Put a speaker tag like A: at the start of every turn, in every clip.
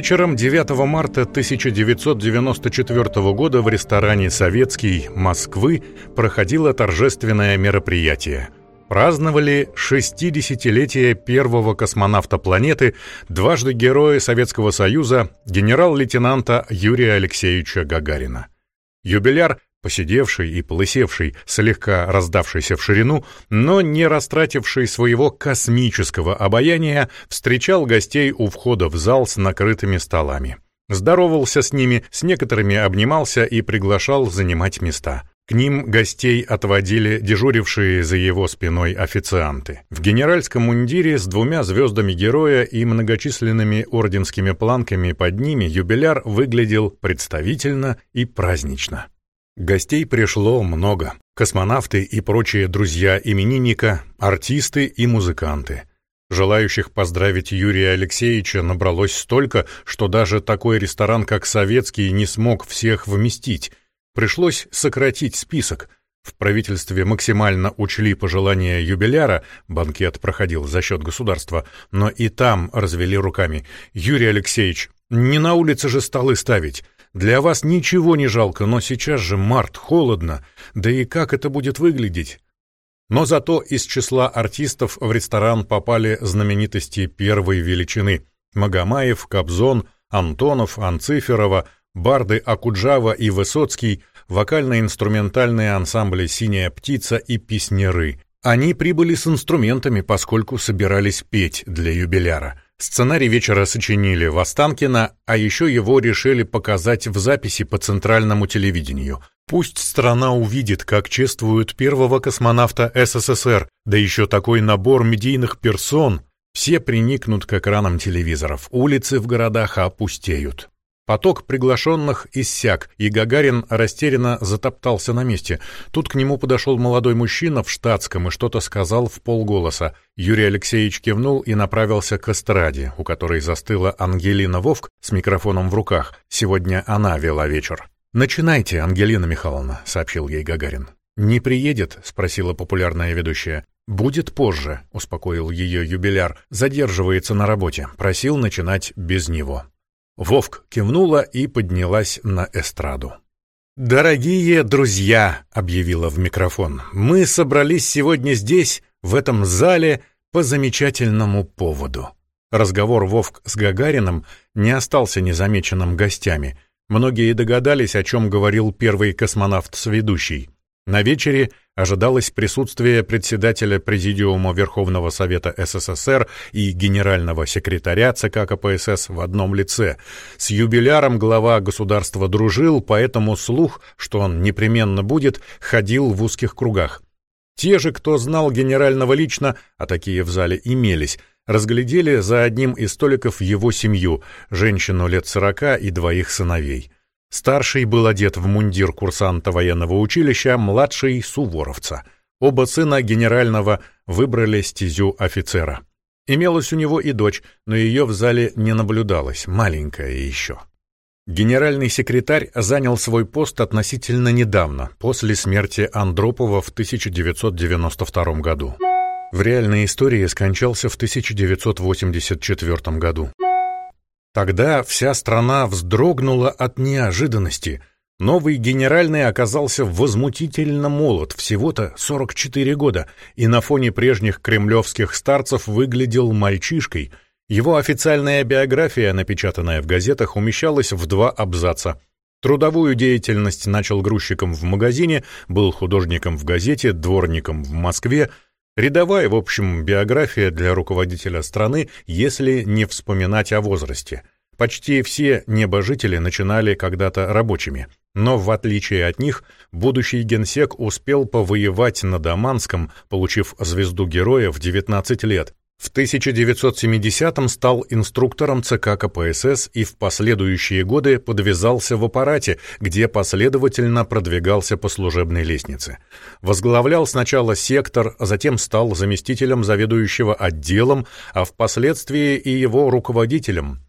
A: Вечером 9 марта 1994 года в ресторане «Советский» Москвы проходило торжественное мероприятие. Праздновали 60-летие первого космонавта планеты, дважды героя Советского Союза, генерал-лейтенанта Юрия Алексеевича Гагарина. Юбиляр Посидевший и полысевший, слегка раздавшийся в ширину, но не растративший своего космического обаяния, встречал гостей у входа в зал с накрытыми столами. Здоровался с ними, с некоторыми обнимался и приглашал занимать места. К ним гостей отводили дежурившие за его спиной официанты. В генеральском мундире с двумя звездами героя и многочисленными орденскими планками под ними юбиляр выглядел представительно и празднично. Гостей пришло много. Космонавты и прочие друзья именинника, артисты и музыканты. Желающих поздравить Юрия Алексеевича набралось столько, что даже такой ресторан, как «Советский», не смог всех вместить. Пришлось сократить список. В правительстве максимально учли пожелания юбиляра, банкет проходил за счет государства, но и там развели руками. «Юрий Алексеевич, не на улице же столы ставить. Для вас ничего не жалко, но сейчас же март, холодно. Да и как это будет выглядеть? Но зато из числа артистов в ресторан попали знаменитости первой величины. Магомаев, Кобзон, Антонов, Анциферова, барды Акуджава и Высоцкий, вокально-инструментальные ансамбли «Синяя птица» и «Песнеры». Они прибыли с инструментами, поскольку собирались петь для юбиляра. Сценарий вечера сочинили в Останкино, а еще его решили показать в записи по центральному телевидению. Пусть страна увидит, как чествуют первого космонавта СССР, да еще такой набор медийных персон. Все приникнут к экранам телевизоров, улицы в городах опустеют. Поток приглашенных иссяк, и Гагарин растерянно затоптался на месте. Тут к нему подошел молодой мужчина в штатском и что-то сказал в полголоса. Юрий Алексеевич кивнул и направился к эстраде, у которой застыла Ангелина Вовк с микрофоном в руках. Сегодня она вела вечер. «Начинайте, Ангелина Михайловна», — сообщил ей Гагарин. «Не приедет?» — спросила популярная ведущая. «Будет позже», — успокоил ее юбиляр. «Задерживается на работе. Просил начинать без него». Вовк кивнула и поднялась на эстраду. «Дорогие друзья», — объявила в микрофон, — «мы собрались сегодня здесь, в этом зале, по замечательному поводу». Разговор Вовк с Гагарином не остался незамеченным гостями. Многие догадались, о чем говорил первый космонавт с ведущей. На вечере ожидалось присутствие председателя Президиума Верховного Совета СССР и генерального секретаря ЦК КПСС в одном лице. С юбиляром глава государства дружил, поэтому слух, что он непременно будет, ходил в узких кругах. Те же, кто знал генерального лично, а такие в зале имелись, разглядели за одним из столиков его семью, женщину лет сорока и двоих сыновей. Старший был одет в мундир курсанта военного училища, младший — суворовца. Оба сына генерального выбрали стезю офицера. Имелась у него и дочь, но ее в зале не наблюдалось, маленькая еще. Генеральный секретарь занял свой пост относительно недавно, после смерти Андропова в 1992 году. В реальной истории скончался в 1984 году. Тогда вся страна вздрогнула от неожиданности. Новый генеральный оказался возмутительно молод, всего-то 44 года, и на фоне прежних кремлевских старцев выглядел мальчишкой. Его официальная биография, напечатанная в газетах, умещалась в два абзаца. Трудовую деятельность начал грузчиком в магазине, был художником в газете, дворником в Москве, Рядовая, в общем, биография для руководителя страны, если не вспоминать о возрасте. Почти все небожители начинали когда-то рабочими. Но в отличие от них, будущий генсек успел повоевать на Даманском, получив звезду героя в 19 лет, в 1970-м стал инструктором ЦК КПСС и в последующие годы подвязался в аппарате, где последовательно продвигался по служебной лестнице. Возглавлял сначала сектор, затем стал заместителем заведующего отделом, а впоследствии и его руководителем.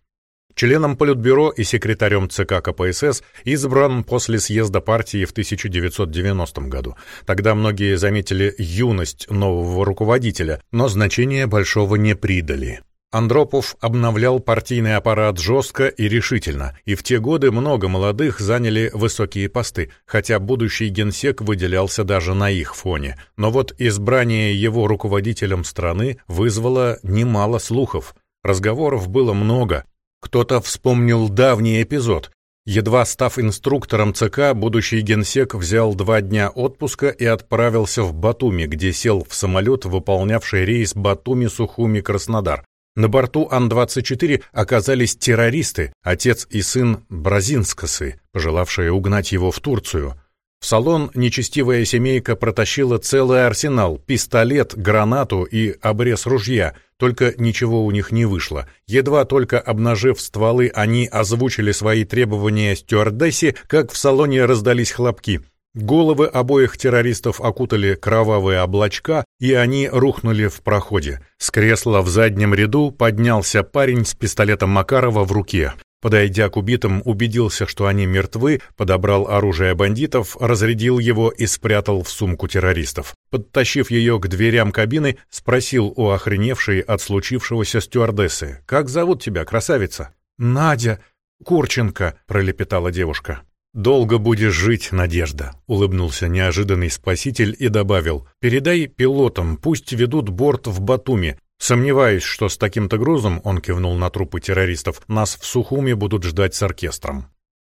A: Членом Политбюро и секретарем ЦК КПСС избран после съезда партии в 1990 году. Тогда многие заметили юность нового руководителя, но значения большого не придали. Андропов обновлял партийный аппарат жестко и решительно, и в те годы много молодых заняли высокие посты, хотя будущий генсек выделялся даже на их фоне. Но вот избрание его руководителем страны вызвало немало слухов. Разговоров было много. Кто-то вспомнил давний эпизод. Едва став инструктором ЦК, будущий генсек взял два дня отпуска и отправился в Батуми, где сел в самолет, выполнявший рейс Батуми-Сухуми-Краснодар. На борту Ан-24 оказались террористы, отец и сын Бразинскосы, пожелавшие угнать его в Турцию. В салон нечестивая семейка протащила целый арсенал, пистолет, гранату и обрез ружья, только ничего у них не вышло. Едва только обнажив стволы, они озвучили свои требования стюардессе, как в салоне раздались хлопки — Головы обоих террористов окутали кровавые облачка, и они рухнули в проходе. С кресла в заднем ряду поднялся парень с пистолетом Макарова в руке. Подойдя к убитым, убедился, что они мертвы, подобрал оружие бандитов, разрядил его и спрятал в сумку террористов. Подтащив ее к дверям кабины, спросил у охреневшей от случившегося стюардессы. «Как зовут тебя, красавица?» «Надя Курченко», — пролепетала девушка. «Долго будешь жить, Надежда», — улыбнулся неожиданный спаситель и добавил. «Передай пилотам, пусть ведут борт в Батуми. Сомневаюсь, что с таким-то грузом, — он кивнул на трупы террористов, — нас в Сухуме будут ждать с оркестром».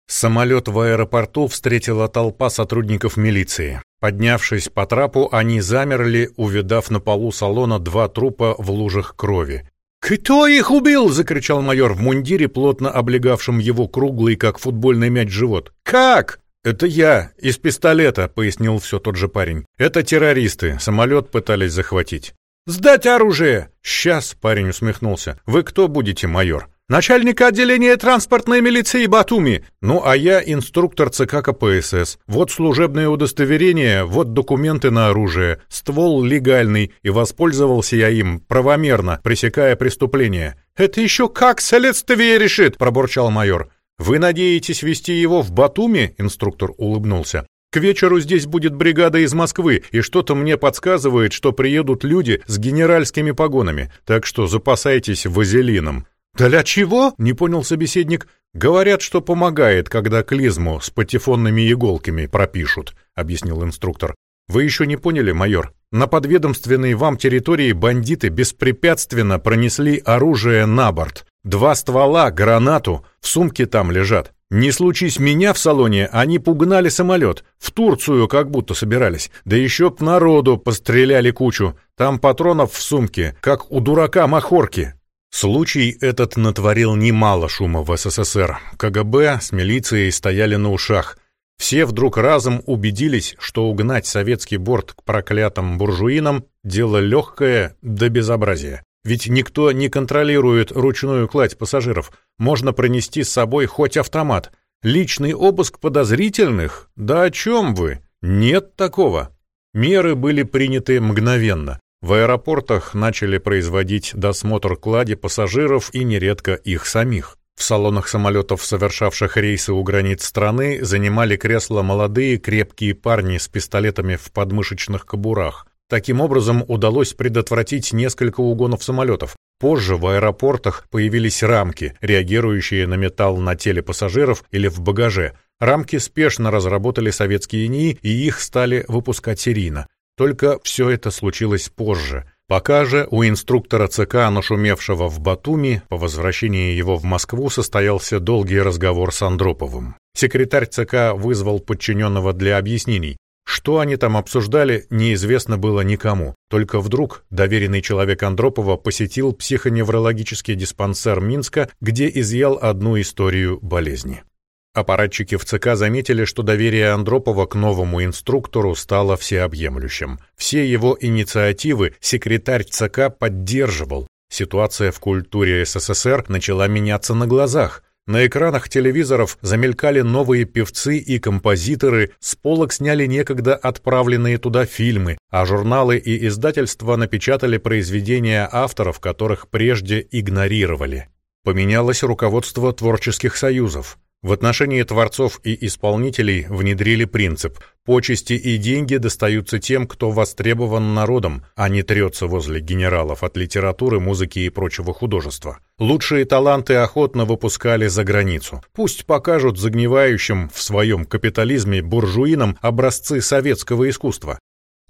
A: Самолет в аэропорту встретила толпа сотрудников милиции. Поднявшись по трапу, они замерли, увидав на полу салона два трупа в лужах крови. «Кто их убил?» — закричал майор в мундире, плотно облегавшем его круглый, как футбольный мяч, живот. «Как?» «Это я, из пистолета», — пояснил все тот же парень. «Это террористы, самолет пытались захватить». «Сдать оружие!» «Сейчас», — парень усмехнулся. «Вы кто будете, майор?» Начальника отделения транспортной милиции Батуми. Ну, а я инструктор ЦК КПСС. Вот служебное удостоверение, вот документы на оружие. Ствол легальный, и воспользовался я им правомерно, пресекая преступление. Это еще как следствие решит, пробурчал майор. Вы надеетесь вести его в Батуми? Инструктор улыбнулся. К вечеру здесь будет бригада из Москвы, и что-то мне подсказывает, что приедут люди с генеральскими погонами, так что запасайтесь вазелином. «Для чего?» — не понял собеседник. «Говорят, что помогает, когда клизму с патефонными иголками пропишут», — объяснил инструктор. «Вы еще не поняли, майор? На подведомственной вам территории бандиты беспрепятственно пронесли оружие на борт. Два ствола, гранату, в сумке там лежат. Не случись меня в салоне, они пугнали самолет. В Турцию как будто собирались. Да еще б народу постреляли кучу. Там патронов в сумке, как у дурака Махорки. Случай этот натворил немало шума в СССР. КГБ с милицией стояли на ушах. Все вдруг разом убедились, что угнать советский борт к проклятым буржуинам – дело легкое до безобразия. Ведь никто не контролирует ручную кладь пассажиров. Можно пронести с собой хоть автомат. Личный обыск подозрительных? Да о чем вы? Нет такого. Меры были приняты мгновенно. В аэропортах начали производить досмотр клади пассажиров и нередко их самих. В салонах самолетов, совершавших рейсы у границ страны, занимали кресла молодые крепкие парни с пистолетами в подмышечных кобурах. Таким образом, удалось предотвратить несколько угонов самолетов. Позже в аэропортах появились рамки, реагирующие на металл на теле пассажиров или в багаже. Рамки спешно разработали советские НИИ, и их стали выпускать серийно. Только все это случилось позже. Пока же у инструктора ЦК, нашумевшего в Батуми, по возвращении его в Москву состоялся долгий разговор с Андроповым. Секретарь ЦК вызвал подчиненного для объяснений. Что они там обсуждали, неизвестно было никому. Только вдруг доверенный человек Андропова посетил психоневрологический диспансер Минска, где изъял одну историю болезни. Аппаратчики в ЦК заметили, что доверие Андропова к новому инструктору стало всеобъемлющим. Все его инициативы секретарь ЦК поддерживал. Ситуация в культуре СССР начала меняться на глазах. На экранах телевизоров замелькали новые певцы и композиторы, с полок сняли некогда отправленные туда фильмы, а журналы и издательства напечатали произведения авторов, которых прежде игнорировали. Поменялось руководство творческих союзов. В отношении творцов и исполнителей внедрили принцип «почести и деньги достаются тем, кто востребован народом, а не трется возле генералов от литературы, музыки и прочего художества». Лучшие таланты охотно выпускали за границу. Пусть покажут загнивающим в своем капитализме буржуинам образцы советского искусства.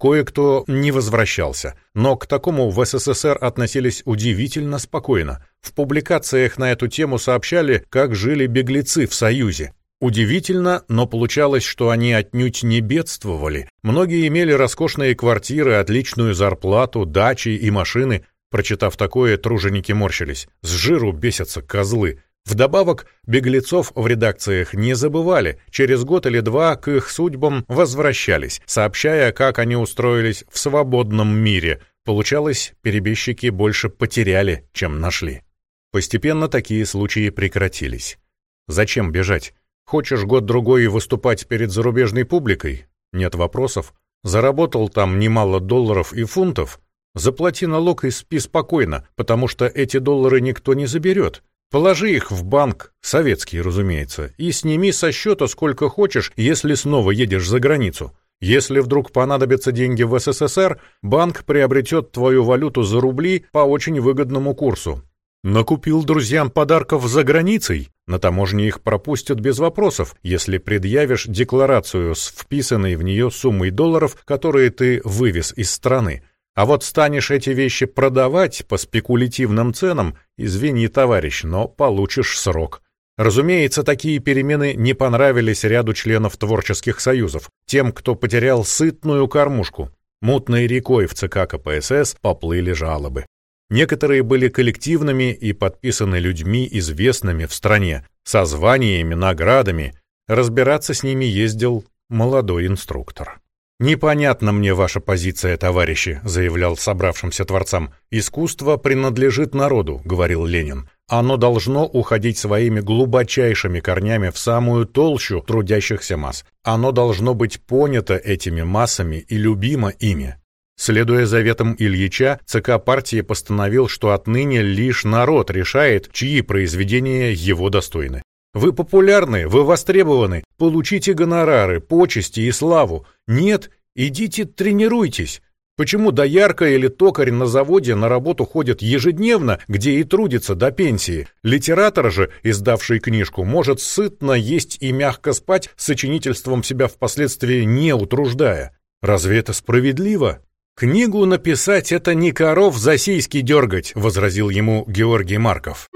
A: Кое-кто не возвращался, но к такому в СССР относились удивительно спокойно. В публикациях на эту тему сообщали, как жили беглецы в Союзе. Удивительно, но получалось, что они отнюдь не бедствовали. Многие имели роскошные квартиры, отличную зарплату, дачи и машины. Прочитав такое, труженики морщились. С жиру бесятся козлы. Вдобавок, беглецов в редакциях не забывали, через год или два к их судьбам возвращались, сообщая, как они устроились в свободном мире. Получалось, перебежчики больше потеряли, чем нашли. Постепенно такие случаи прекратились. Зачем бежать? Хочешь год-другой выступать перед зарубежной публикой? Нет вопросов. Заработал там немало долларов и фунтов? Заплати налог и спи спокойно, потому что эти доллары никто не заберет. Положи их в банк, советский, разумеется, и сними со счета сколько хочешь, если снова едешь за границу. Если вдруг понадобятся деньги в СССР, банк приобретет твою валюту за рубли по очень выгодному курсу. Накупил друзьям подарков за границей? На таможне их пропустят без вопросов, если предъявишь декларацию с вписанной в нее суммой долларов, которые ты вывез из страны. А вот станешь эти вещи продавать по спекулятивным ценам, извини, товарищ, но получишь срок. Разумеется, такие перемены не понравились ряду членов творческих союзов, тем, кто потерял сытную кормушку. Мутной рекой в ЦК КПСС поплыли жалобы. Некоторые были коллективными и подписаны людьми, известными в стране, со званиями, наградами. Разбираться с ними ездил молодой инструктор. «Непонятна мне ваша позиция, товарищи», — заявлял собравшимся творцам. «Искусство принадлежит народу», — говорил Ленин. «Оно должно уходить своими глубочайшими корнями в самую толщу трудящихся масс. Оно должно быть понято этими массами и любимо ими». Следуя заветам Ильича, ЦК партии постановил, что отныне лишь народ решает, чьи произведения его достойны. Вы популярны, вы востребованы, получите гонорары, почести и славу. Нет, идите тренируйтесь. Почему доярка или токарь на заводе на работу ходят ежедневно, где и трудится до пенсии? Литератор же, издавший книжку, может сытно есть и мягко спать, сочинительством себя впоследствии не утруждая. Разве это справедливо? «Книгу написать — это не коров за сиськи дергать», — возразил ему Георгий Марков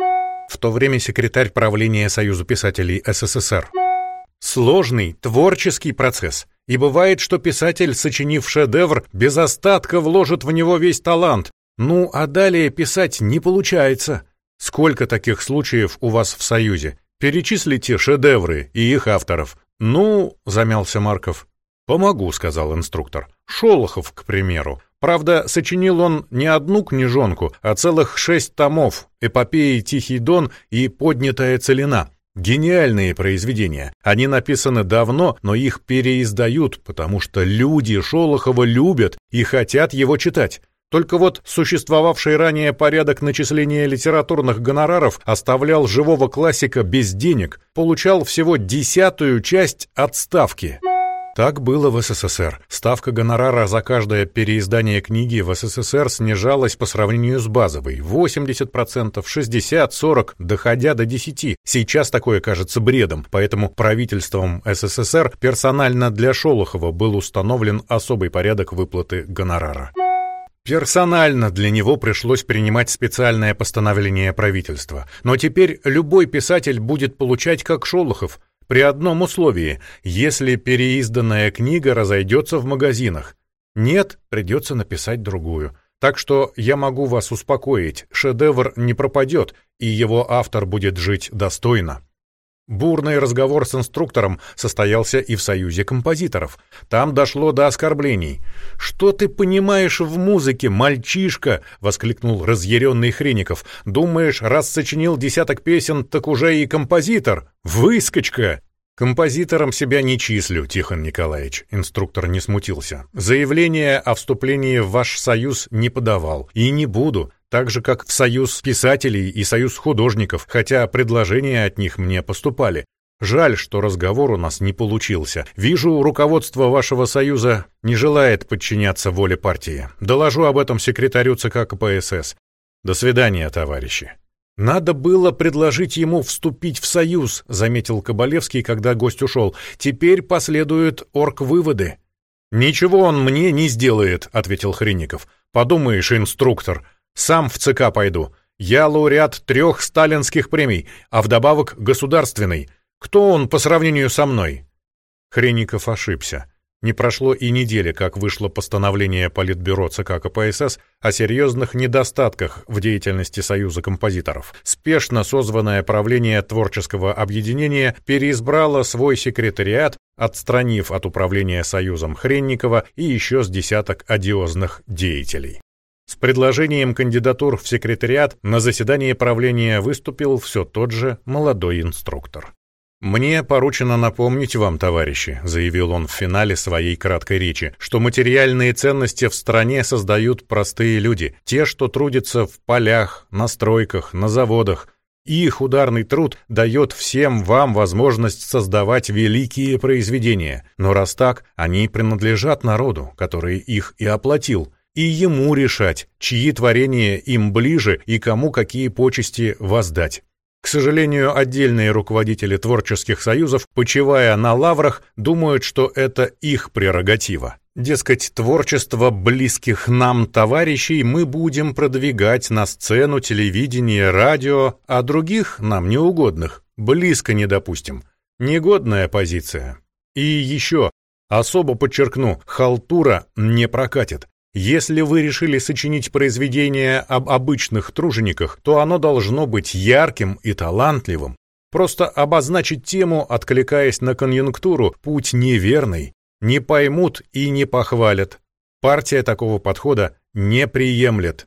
A: в то время секретарь правления Союза писателей СССР. Сложный, творческий процесс. И бывает, что писатель, сочинив шедевр, без остатка вложит в него весь талант. Ну, а далее писать не получается. Сколько таких случаев у вас в Союзе? Перечислите шедевры и их авторов. Ну, замялся Марков. Помогу, сказал инструктор. Шолохов, к примеру. Правда, сочинил он не одну книжонку, а целых шесть томов «Эпопеи Тихий Дон» и «Поднятая целина». Гениальные произведения. Они написаны давно, но их переиздают, потому что люди Шолохова любят и хотят его читать. Только вот существовавший ранее порядок начисления литературных гонораров оставлял живого классика без денег, получал всего десятую часть отставки. Так было в СССР. Ставка гонорара за каждое переиздание книги в СССР снижалась по сравнению с базовой. 80%, 60, 40, доходя до 10. Сейчас такое кажется бредом, поэтому правительством СССР персонально для Шолохова был установлен особый порядок выплаты гонорара. Персонально для него пришлось принимать специальное постановление правительства. Но теперь любой писатель будет получать как Шолохов – при одном условии, если переизданная книга разойдется в магазинах. Нет, придется написать другую. Так что я могу вас успокоить, шедевр не пропадет, и его автор будет жить достойно. Бурный разговор с инструктором состоялся и в Союзе композиторов. Там дошло до оскорблений. «Что ты понимаешь в музыке, мальчишка?» — воскликнул разъяренный Хреников. «Думаешь, раз сочинил десяток песен, так уже и композитор? Выскочка!» «Композитором себя не числю, Тихон Николаевич», — инструктор не смутился. «Заявление о вступлении в ваш союз не подавал. И не буду. Так же, как в Союз писателей и Союз художников, хотя предложения от них мне поступали. Жаль, что разговор у нас не получился. Вижу, руководство вашего союза не желает подчиняться воле партии. Доложу об этом секретарю ЦК КПСС. До свидания, товарищи. Надо было предложить ему вступить в союз, заметил Кабалевский, когда гость ушел. Теперь последуют орг-выводы. Ничего он мне не сделает, ответил Хренников. Подумаешь, инструктор. Сам в ЦК пойду. Я лауреат трех сталинских премий, а вдобавок государственный. Кто он по сравнению со мной? Хренников ошибся. Не прошло и недели, как вышло постановление Политбюро ЦК КПСС о серьезных недостатках в деятельности Союза композиторов. Спешно созванное правление творческого объединения переизбрало свой секретариат, отстранив от управления Союзом Хренникова и еще с десяток одиозных деятелей. С предложением кандидатур в секретариат на заседании правления выступил все тот же молодой инструктор. «Мне поручено напомнить вам, товарищи», — заявил он в финале своей краткой речи, «что материальные ценности в стране создают простые люди, те, что трудятся в полях, на стройках, на заводах. Их ударный труд дает всем вам возможность создавать великие произведения. Но раз так, они принадлежат народу, который их и оплатил» и ему решать, чьи творения им ближе и кому какие почести воздать. К сожалению, отдельные руководители творческих союзов, почивая на лаврах, думают, что это их прерогатива. Дескать, творчество близких нам товарищей мы будем продвигать на сцену телевидения, радио, а других, нам неугодных, близко не допустим. Негодная позиция. И еще, особо подчеркну, халтура не прокатит. Если вы решили сочинить произведение об обычных тружениках, то оно должно быть ярким и талантливым. Просто обозначить тему, откликаясь на конъюнктуру, путь неверный, не поймут и не похвалят. Партия такого подхода не приемлет.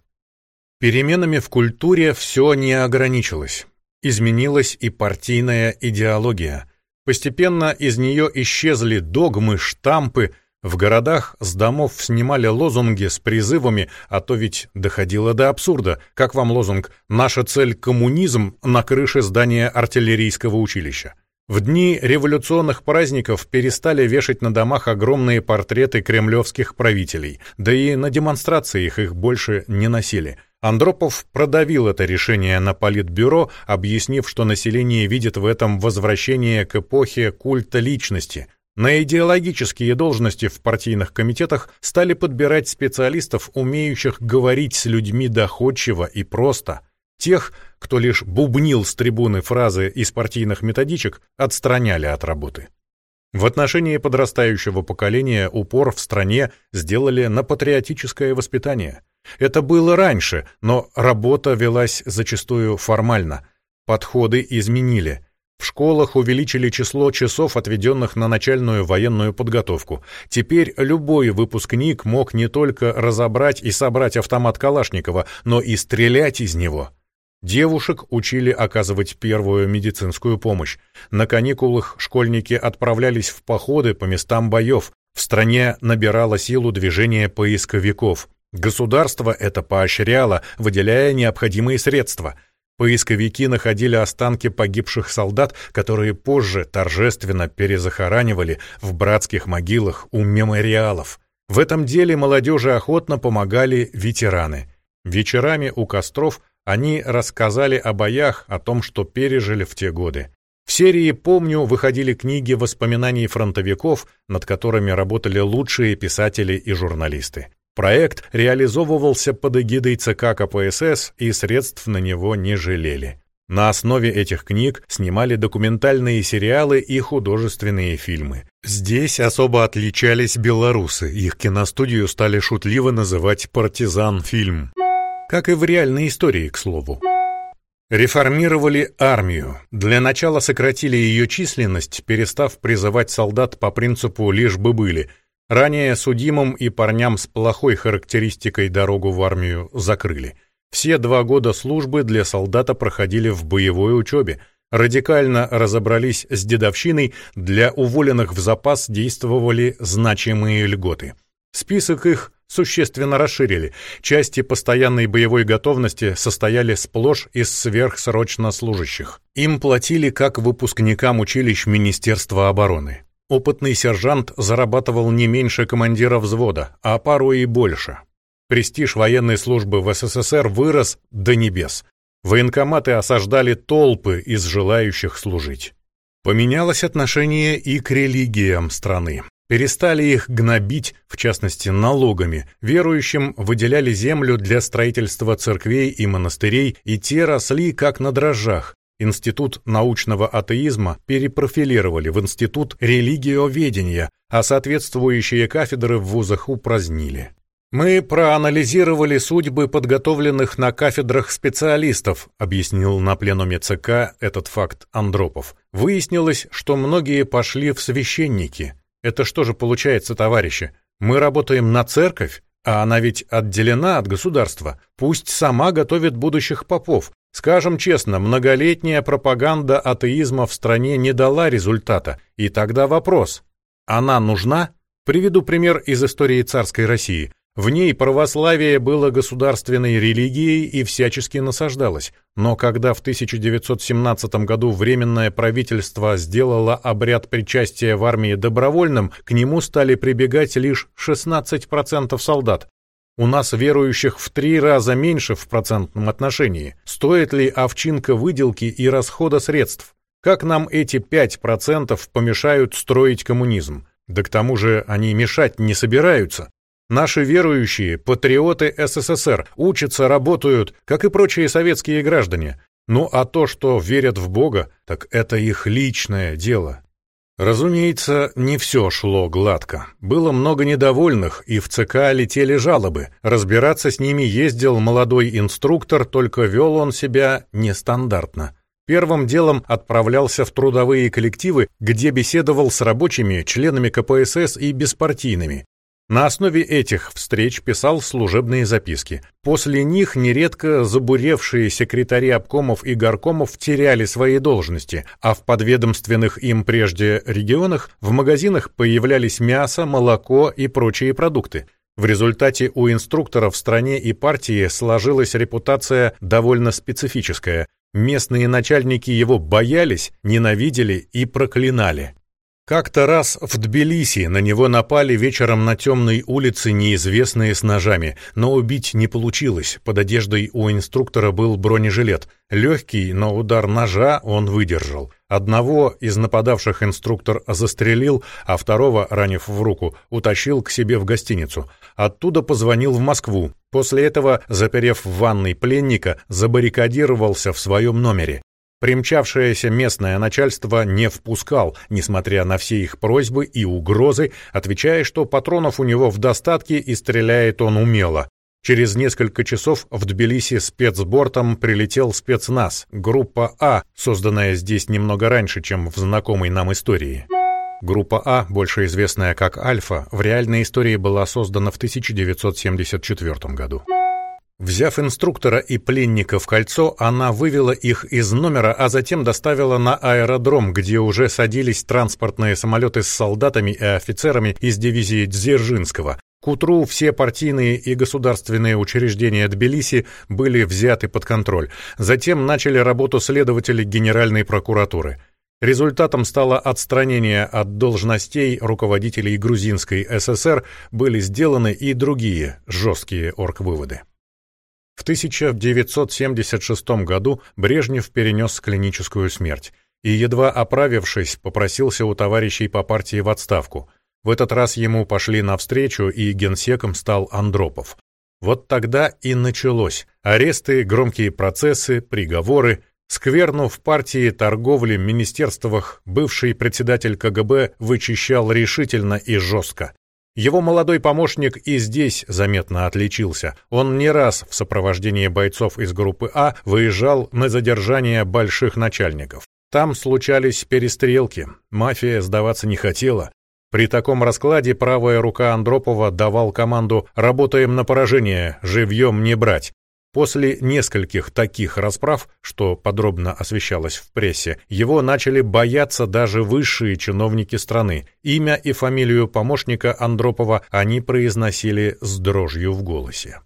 A: Переменами в культуре все не ограничилось. Изменилась и партийная идеология. Постепенно из нее исчезли догмы, штампы, в городах с домов снимали лозунги с призывами, а то ведь доходило до абсурда. Как вам лозунг «Наша цель – коммунизм» на крыше здания артиллерийского училища? В дни революционных праздников перестали вешать на домах огромные портреты кремлевских правителей, да и на демонстрациях их больше не носили. Андропов продавил это решение на Политбюро, объяснив, что население видит в этом возвращение к эпохе культа личности, на идеологические должности в партийных комитетах стали подбирать специалистов, умеющих говорить с людьми доходчиво и просто. Тех, кто лишь бубнил с трибуны фразы из партийных методичек, отстраняли от работы. В отношении подрастающего поколения упор в стране сделали на патриотическое воспитание. Это было раньше, но работа велась зачастую формально. Подходы изменили. В школах увеличили число часов, отведенных на начальную военную подготовку. Теперь любой выпускник мог не только разобрать и собрать автомат Калашникова, но и стрелять из него. Девушек учили оказывать первую медицинскую помощь. На каникулах школьники отправлялись в походы по местам боев. В стране набирало силу движение поисковиков. Государство это поощряло, выделяя необходимые средства – Поисковики находили останки погибших солдат, которые позже торжественно перезахоранивали в братских могилах у мемориалов. В этом деле молодежи охотно помогали ветераны. Вечерами у костров они рассказали о боях, о том, что пережили в те годы. В серии «Помню» выходили книги воспоминаний фронтовиков, над которыми работали лучшие писатели и журналисты. Проект реализовывался под эгидой ЦК КПСС, и средств на него не жалели. На основе этих книг снимали документальные сериалы и художественные фильмы. Здесь особо отличались белорусы, их киностудию стали шутливо называть «партизан-фильм». Как и в реальной истории, к слову. Реформировали армию. Для начала сократили ее численность, перестав призывать солдат по принципу «лишь бы были», Ранее судимым и парням с плохой характеристикой дорогу в армию закрыли. Все два года службы для солдата проходили в боевой учебе. Радикально разобрались с дедовщиной, для уволенных в запас действовали значимые льготы. Список их существенно расширили. Части постоянной боевой готовности состояли сплошь из сверхсрочно служащих. Им платили как выпускникам училищ Министерства обороны. Опытный сержант зарабатывал не меньше командира взвода, а порой и больше. Престиж военной службы в СССР вырос до небес. Военкоматы осаждали толпы из желающих служить. Поменялось отношение и к религиям страны. Перестали их гнобить, в частности, налогами. Верующим выделяли землю для строительства церквей и монастырей, и те росли как на дрожжах. Институт научного атеизма перепрофилировали в Институт религиоведения, а соответствующие кафедры в вузах упразднили. «Мы проанализировали судьбы подготовленных на кафедрах специалистов», объяснил на пленуме ЦК этот факт Андропов. «Выяснилось, что многие пошли в священники. Это что же получается, товарищи? Мы работаем на церковь, а она ведь отделена от государства. Пусть сама готовит будущих попов. Скажем честно, многолетняя пропаганда атеизма в стране не дала результата. И тогда вопрос. Она нужна? Приведу пример из истории царской России. В ней православие было государственной религией и всячески насаждалось, но когда в 1917 году Временное правительство сделало обряд причастия в армии добровольным, к нему стали прибегать лишь 16% солдат. У нас верующих в три раза меньше в процентном отношении. Стоит ли овчинка выделки и расхода средств? Как нам эти 5% помешают строить коммунизм? Да к тому же они мешать не собираются. Наши верующие, патриоты СССР, учатся, работают, как и прочие советские граждане. Ну а то, что верят в Бога, так это их личное дело. Разумеется, не все шло гладко. Было много недовольных, и в ЦК летели жалобы. Разбираться с ними ездил молодой инструктор, только вел он себя нестандартно. Первым делом отправлялся в трудовые коллективы, где беседовал с рабочими, членами КПСС и беспартийными. На основе этих встреч писал служебные записки. После них нередко забуревшие секретари обкомов и горкомов теряли свои должности, а в подведомственных им прежде регионах в магазинах появлялись мясо, молоко и прочие продукты. В результате у инструктора в стране и партии сложилась репутация довольно специфическая. Местные начальники его боялись, ненавидели и проклинали. Как-то раз в Тбилиси на него напали вечером на темной улице неизвестные с ножами, но убить не получилось. Под одеждой у инструктора был бронежилет. Легкий, но удар ножа он выдержал. Одного из нападавших инструктор застрелил, а второго, ранив в руку, утащил к себе в гостиницу. Оттуда позвонил в Москву. После этого, заперев в ванной пленника, забаррикадировался в своем номере. Примчавшееся местное начальство не впускал, несмотря на все их просьбы и угрозы, отвечая, что патронов у него в достатке и стреляет он умело. Через несколько часов в Тбилиси спецбортом прилетел спецназ, группа А, созданная здесь немного раньше, чем в знакомой нам истории. Группа А, больше известная как Альфа, в реальной истории была создана в 1974 году. Взяв инструктора и пленника в кольцо, она вывела их из номера, а затем доставила на аэродром, где уже садились транспортные самолеты с солдатами и офицерами из дивизии Дзержинского. К утру все партийные и государственные учреждения Тбилиси были взяты под контроль. Затем начали работу следователи Генеральной прокуратуры. Результатом стало отстранение от должностей руководителей Грузинской ССР, были сделаны и другие жесткие оргвыводы. В 1976 году Брежнев перенес клиническую смерть и, едва оправившись, попросился у товарищей по партии в отставку. В этот раз ему пошли навстречу, и генсеком стал Андропов. Вот тогда и началось. Аресты, громкие процессы, приговоры. Скверну в партии, торговле, министерствах бывший председатель КГБ вычищал решительно и жестко. Его молодой помощник и здесь заметно отличился. Он не раз в сопровождении бойцов из группы А выезжал на задержание больших начальников. Там случались перестрелки, мафия сдаваться не хотела. При таком раскладе правая рука Андропова давал команду «работаем на поражение, живьем не брать». После нескольких таких расправ, что подробно освещалось в прессе, его начали бояться даже высшие чиновники страны. Имя и фамилию помощника Андропова они произносили с дрожью в голосе.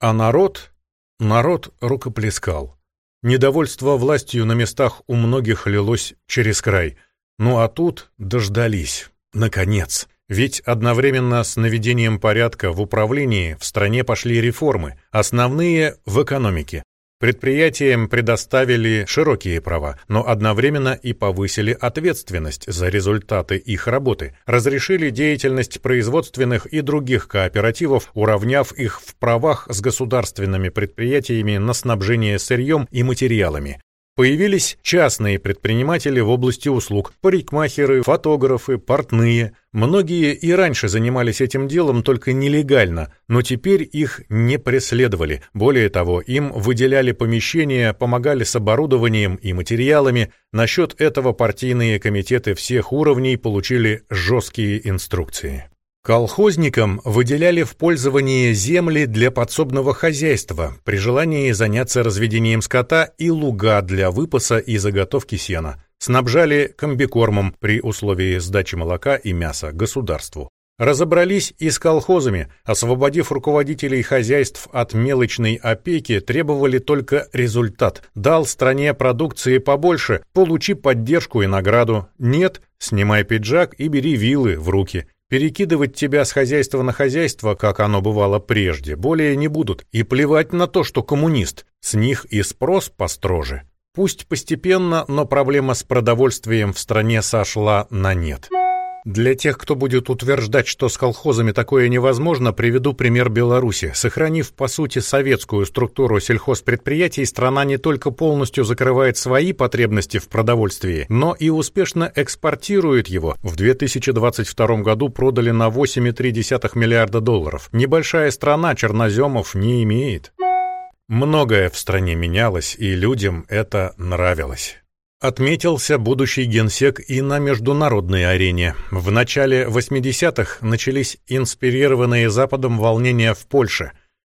A: А народ? Народ рукоплескал. Недовольство властью на местах у многих лилось через край. Ну а тут дождались. Наконец. Ведь одновременно с наведением порядка в управлении в стране пошли реформы, основные в экономике. Предприятиям предоставили широкие права, но одновременно и повысили ответственность за результаты их работы, разрешили деятельность производственных и других кооперативов, уравняв их в правах с государственными предприятиями на снабжение сырьем и материалами, Появились частные предприниматели в области услуг, парикмахеры, фотографы, портные. Многие и раньше занимались этим делом только нелегально, но теперь их не преследовали. Более того, им выделяли помещения, помогали с оборудованием и материалами. Насчет этого партийные комитеты всех уровней получили жесткие инструкции. Колхозникам выделяли в пользование земли для подсобного хозяйства, при желании заняться разведением скота и луга для выпаса и заготовки сена. Снабжали комбикормом при условии сдачи молока и мяса государству. Разобрались и с колхозами, освободив руководителей хозяйств от мелочной опеки, требовали только результат. Дал стране продукции побольше, получи поддержку и награду. Нет, снимай пиджак и бери вилы в руки. Перекидывать тебя с хозяйства на хозяйство, как оно бывало прежде, более не будут. И плевать на то, что коммунист. С них и спрос построже. Пусть постепенно, но проблема с продовольствием в стране сошла на нет. Для тех, кто будет утверждать, что с колхозами такое невозможно, приведу пример Беларуси. Сохранив, по сути, советскую структуру сельхозпредприятий, страна не только полностью закрывает свои потребности в продовольствии, но и успешно экспортирует его. В 2022 году продали на 8,3 миллиарда долларов. Небольшая страна черноземов не имеет. Многое в стране менялось, и людям это нравилось. Отметился будущий генсек и на международной арене. В начале 80-х начались инспирированные Западом волнения в Польше.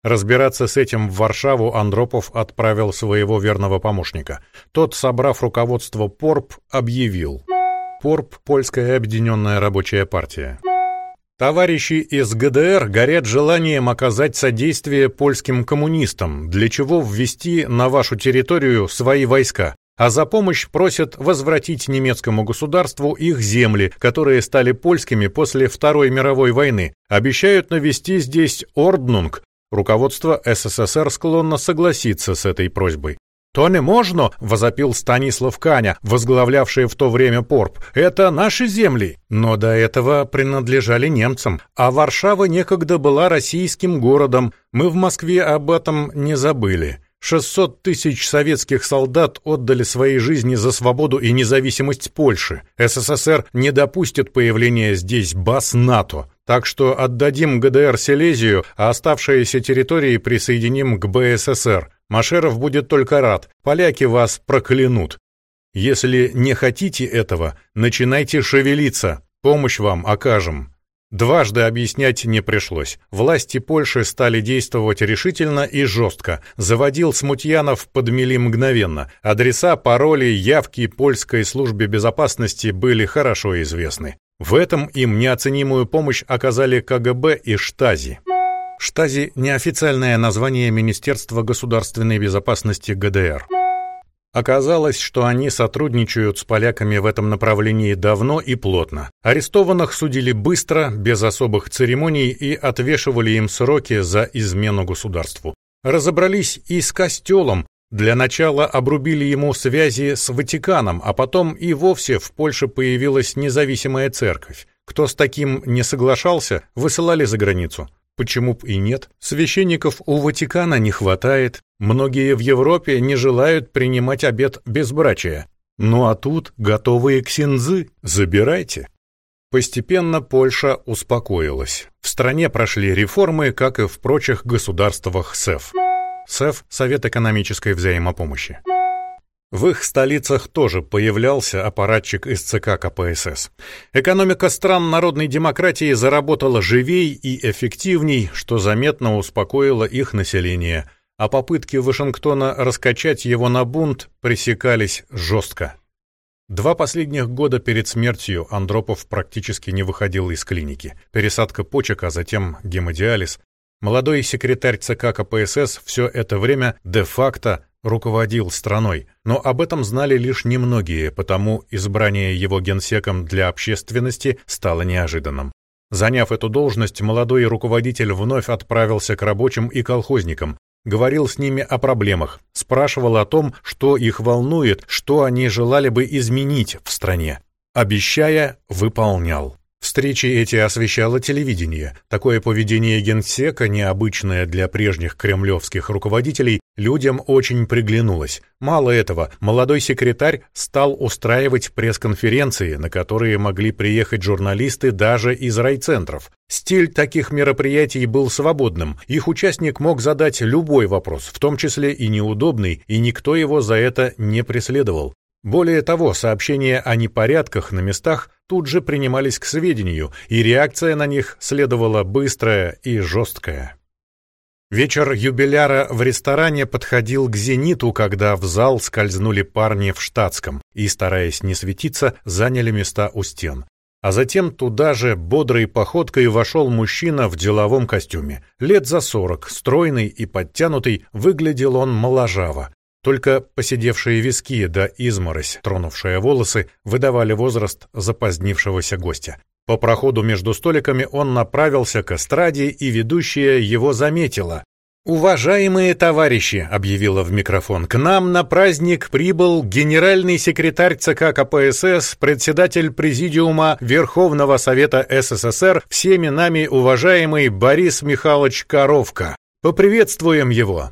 A: Разбираться с этим в Варшаву Андропов отправил своего верного помощника. Тот, собрав руководство ПОРП, объявил. ПОРП – Польская объединенная рабочая партия. Товарищи из ГДР горят желанием оказать содействие польским коммунистам, для чего ввести на вашу территорию свои войска а за помощь просят возвратить немецкому государству их земли, которые стали польскими после Второй мировой войны. Обещают навести здесь орднунг. Руководство СССР склонно согласиться с этой просьбой. «То не можно!» — возопил Станислав Каня, возглавлявший в то время Порп. «Это наши земли!» Но до этого принадлежали немцам, а Варшава некогда была российским городом. Мы в Москве об этом не забыли. 600 тысяч советских солдат отдали свои жизни за свободу и независимость Польши. СССР не допустит появления здесь баз НАТО. Так что отдадим ГДР Силезию, а оставшиеся территории присоединим к БССР. Машеров будет только рад. Поляки вас проклянут. Если не хотите этого, начинайте шевелиться. Помощь вам окажем. Дважды объяснять не пришлось. Власти Польши стали действовать решительно и жестко. Заводил Смутьянов подмели мгновенно. Адреса, пароли, явки польской службе безопасности были хорошо известны. В этом им неоценимую помощь оказали КГБ и Штази. Штази – неофициальное название Министерства государственной безопасности ГДР. Оказалось, что они сотрудничают с поляками в этом направлении давно и плотно. Арестованных судили быстро, без особых церемоний и отвешивали им сроки за измену государству. Разобрались и с костелом. Для начала обрубили ему связи с Ватиканом, а потом и вовсе в Польше появилась независимая церковь. Кто с таким не соглашался, высылали за границу. Почему б и нет? Священников у Ватикана не хватает. Многие в Европе не желают принимать обет безбрачия. Ну а тут готовые ксензы. Забирайте. Постепенно Польша успокоилась. В стране прошли реформы, как и в прочих государствах СЭФ. СЭФ – Совет экономической взаимопомощи. В их столицах тоже появлялся аппаратчик из ЦК КПСС. Экономика стран народной демократии заработала живей и эффективней, что заметно успокоило их население. А попытки Вашингтона раскачать его на бунт пресекались жестко. Два последних года перед смертью Андропов практически не выходил из клиники. Пересадка почек, а затем гемодиализ. Молодой секретарь ЦК КПСС все это время де-факто руководил страной, но об этом знали лишь немногие, потому избрание его генсеком для общественности стало неожиданным. Заняв эту должность, молодой руководитель вновь отправился к рабочим и колхозникам, говорил с ними о проблемах, спрашивал о том, что их волнует, что они желали бы изменить в стране. Обещая, выполнял. Встречи эти освещало телевидение. Такое поведение генсека, необычное для прежних кремлевских руководителей, людям очень приглянулось. Мало этого, молодой секретарь стал устраивать пресс-конференции, на которые могли приехать журналисты даже из райцентров. Стиль таких мероприятий был свободным, их участник мог задать любой вопрос, в том числе и неудобный, и никто его за это не преследовал. Более того, сообщения о непорядках на местах тут же принимались к сведению, и реакция на них следовала быстрая и жесткая. Вечер юбиляра в ресторане подходил к зениту, когда в зал скользнули парни в штатском и, стараясь не светиться, заняли места у стен. А затем туда же бодрой походкой вошел мужчина в деловом костюме. Лет за сорок, стройный и подтянутый, выглядел он моложаво. Только посидевшие виски да изморозь, тронувшая волосы, выдавали возраст запозднившегося гостя. По проходу между столиками он направился к эстраде, и ведущая его заметила. «Уважаемые товарищи», — объявила в микрофон, — «к нам на праздник прибыл генеральный секретарь ЦК КПСС, председатель Президиума Верховного Совета СССР, всеми нами уважаемый Борис Михайлович Коровка. Поприветствуем его».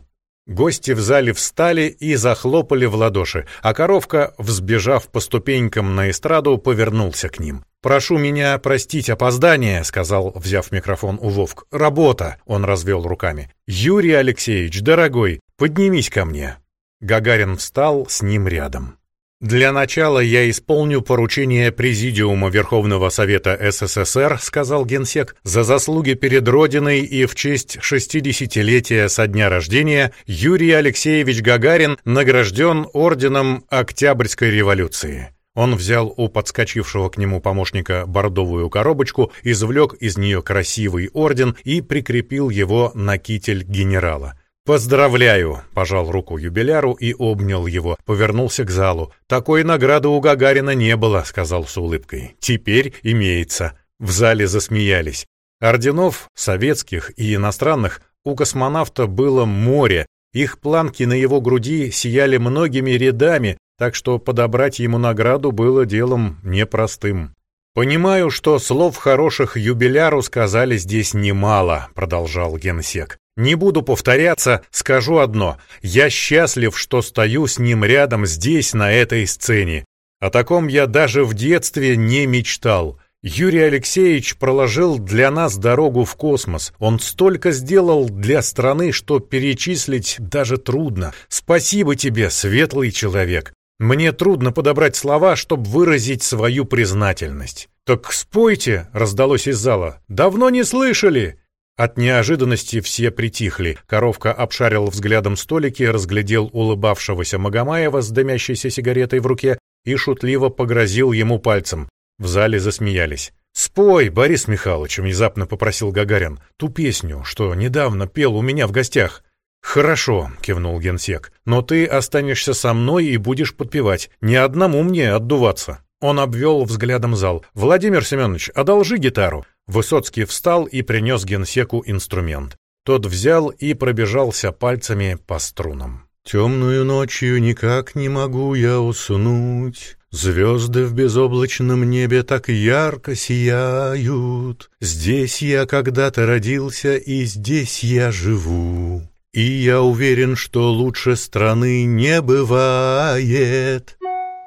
A: Гости в зале встали и захлопали в ладоши, а коровка, взбежав по ступенькам на эстраду, повернулся к ним. «Прошу меня простить опоздание», — сказал, взяв микрофон у Вовк. «Работа», — он развел руками. «Юрий Алексеевич, дорогой, поднимись ко мне». Гагарин встал с ним рядом. «Для начала я исполню поручение Президиума Верховного Совета СССР», сказал генсек, «за заслуги перед Родиной и в честь 60-летия со дня рождения Юрий Алексеевич Гагарин награжден орденом Октябрьской революции». Он взял у подскочившего к нему помощника бордовую коробочку, извлек из нее красивый орден и прикрепил его на китель генерала. «Поздравляю!» — пожал руку юбиляру и обнял его, повернулся к залу. «Такой награды у Гагарина не было», — сказал с улыбкой. «Теперь имеется». В зале засмеялись. Орденов, советских и иностранных, у космонавта было море, их планки на его груди сияли многими рядами, так что подобрать ему награду было делом непростым. «Понимаю, что слов хороших юбиляру сказали здесь немало», — продолжал генсек. Не буду повторяться, скажу одно. Я счастлив, что стою с ним рядом здесь, на этой сцене. О таком я даже в детстве не мечтал. Юрий Алексеевич проложил для нас дорогу в космос. Он столько сделал для страны, что перечислить даже трудно. Спасибо тебе, светлый человек. Мне трудно подобрать слова, чтобы выразить свою признательность. «Так спойте!» — раздалось из зала. «Давно не слышали!» От неожиданности все притихли. Коровка обшарил взглядом столики, разглядел улыбавшегося Магомаева с дымящейся сигаретой в руке и шутливо погрозил ему пальцем. В зале засмеялись. «Спой, Борис Михайлович», — внезапно попросил Гагарин, — «ту песню, что недавно пел у меня в гостях». «Хорошо», — кивнул генсек, — «но ты останешься со мной и будешь подпевать. Не одному мне отдуваться». Он обвел взглядом зал. «Владимир Семенович, одолжи гитару». Высоцкий встал и принес генсеку инструмент. Тот взял и пробежался пальцами по струнам. «Темную ночью никак не могу я уснуть, Звезды в безоблачном небе так ярко сияют. Здесь я когда-то родился, и здесь я живу. И я уверен, что лучше страны не бывает».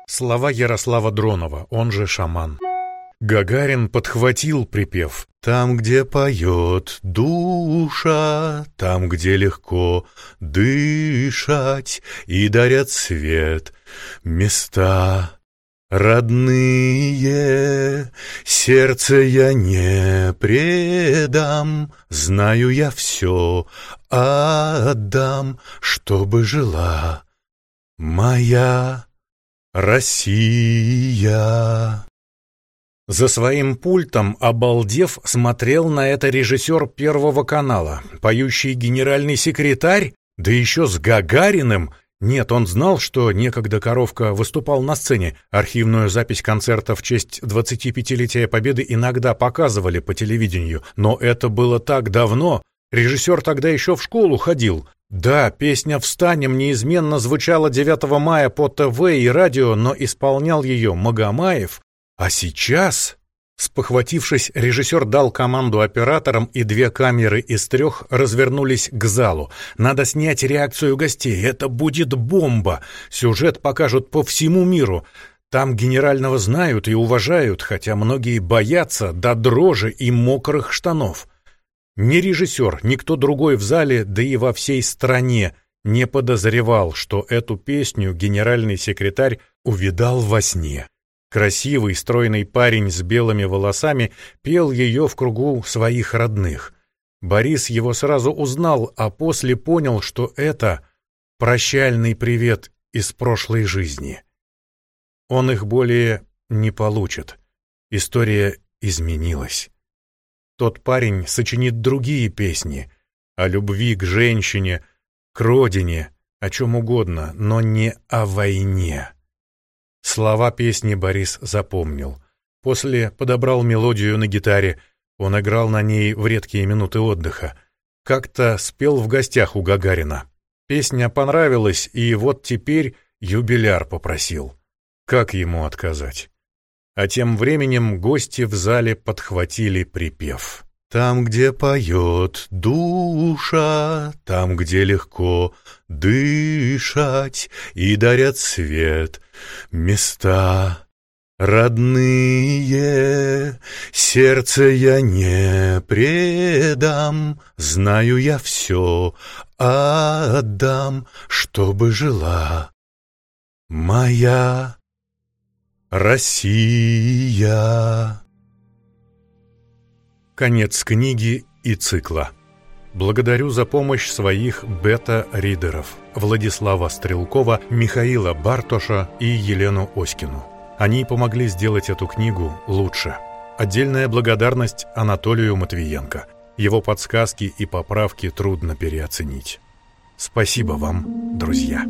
A: Слова Ярослава Дронова, он же шаман. Гагарин подхватил припев «Там, где поет душа, там, где легко дышать и дарят свет места». Родные, сердце я не предам, Знаю я все, отдам, чтобы жила моя Россия. За своим пультом, обалдев, смотрел на это режиссер Первого канала, поющий генеральный секретарь, да еще с Гагариным. Нет, он знал, что некогда Коровка выступал на сцене. Архивную запись концерта в честь 25-летия Победы иногда показывали по телевидению, но это было так давно. Режиссер тогда еще в школу ходил. Да, песня «Встанем» неизменно звучала 9 мая по ТВ и радио, но исполнял ее Магомаев, а сейчас... Спохватившись, режиссер дал команду операторам, и две камеры из трех развернулись к залу. Надо снять реакцию гостей. Это будет бомба. Сюжет покажут по всему миру. Там генерального знают и уважают, хотя многие боятся до дрожи и мокрых штанов. Ни режиссер, никто другой в зале, да и во всей стране не подозревал, что эту песню генеральный секретарь увидал во сне. Красивый, стройный парень с белыми волосами пел ее в кругу своих родных. Борис его сразу узнал, а после понял, что это прощальный привет из прошлой жизни. Он их более не получит. История изменилась. Тот парень сочинит другие песни о любви к женщине, к родине, о чем угодно, но не о войне. Слова песни Борис запомнил. После подобрал мелодию на гитаре. Он играл на ней в редкие минуты отдыха. Как-то спел в гостях у Гагарина. Песня понравилась, и вот теперь юбиляр попросил. Как ему отказать? А тем временем гости в зале подхватили припев. Там, где поет душа, там, где легко дышать и дарят свет места родные. Сердце я не предам, знаю я все, отдам, чтобы жила моя Россия. Конец книги и цикла. Благодарю за помощь своих бета-ридеров Владислава Стрелкова, Михаила Бартоша и Елену Оськину. Они помогли сделать эту книгу лучше. Отдельная благодарность Анатолию Матвиенко. Его подсказки и поправки трудно переоценить. Спасибо вам, друзья.